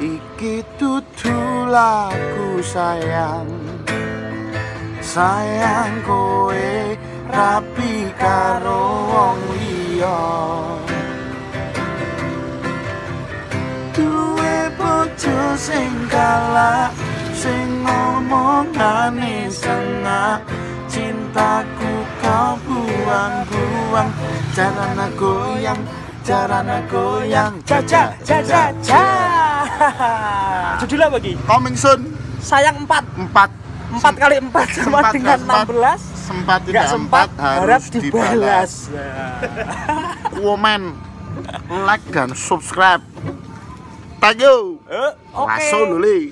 Iki dudu lagu sayang. Sayang kowe rapi karo wong liya. Duwe bojo sing galak Sing ngomongane sengak Cintaku kau buang-buang Jarana goyang, jarana goyang. Jaja, jaja, jaja. Judulnya bagi Coming soon. Sayang 4 4 4 kali 4 sama Sempat, dengan sempat. 16 Sempat tidak sempat harus dibalas. dibalas. Woman Like dan subscribe. Thank you. Oke. Lasso luli